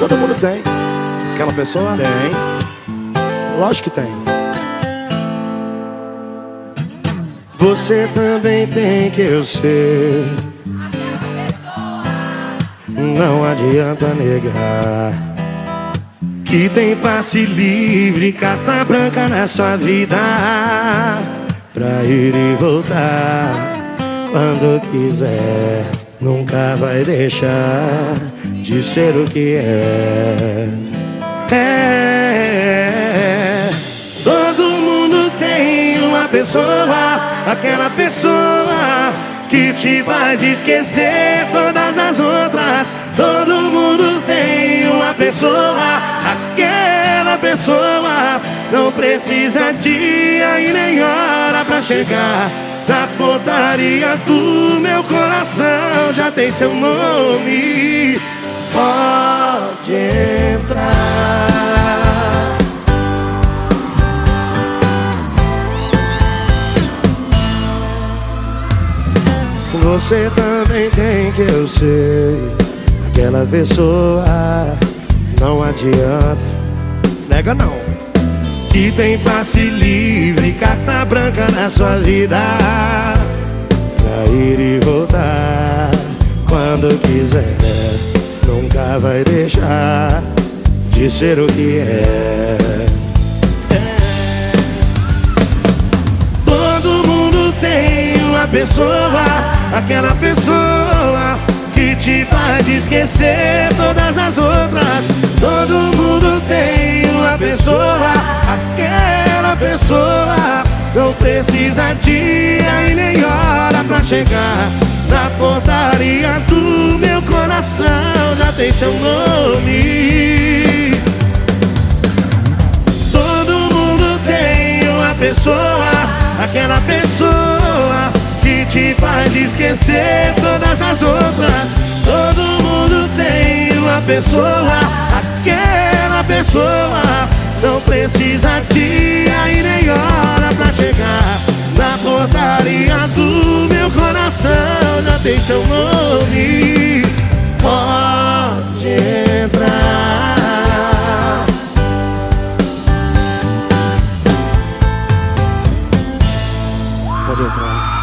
Todo mundo tem. Aquela pessoa? Tem. Lógico que tem. Você também tem que eu sei. Não adianta negar que tem passe livre, carta branca na sua vida pra ir e voltar quando quiser. Nunca vai deixar de ser o que é. É. Todo mundo tem uma pessoa, aquela pessoa que te faz esquecer todas as outras. Todo mundo tem uma pessoa, aquela pessoa não precisa dia e nem hora pra chegar. Na portaria do meu coração já tem seu nome. Pode entrar. Você também tem que eu sei. Aquela pessoa não adianta. Nega não. Que tem passe livre, carta branca na sua vida. Ir e voltar quando quiser. Nunca vai deixar de ser o que é. Todo mundo tem uma pessoa, aquela pessoa que te faz esquecer todas as outras. Todo mundo tem uma pessoa, aquela pessoa não precisa dia chegar na portaria do meu coração já tem seu nome. Todo mundo tem uma pessoa, aquela pessoa que te faz esquecer todas as outras. Todo mundo tem uma pessoa, aquela pessoa não precisa dia e nem hora pra chegar seu nome pode entrar. Pode entrar.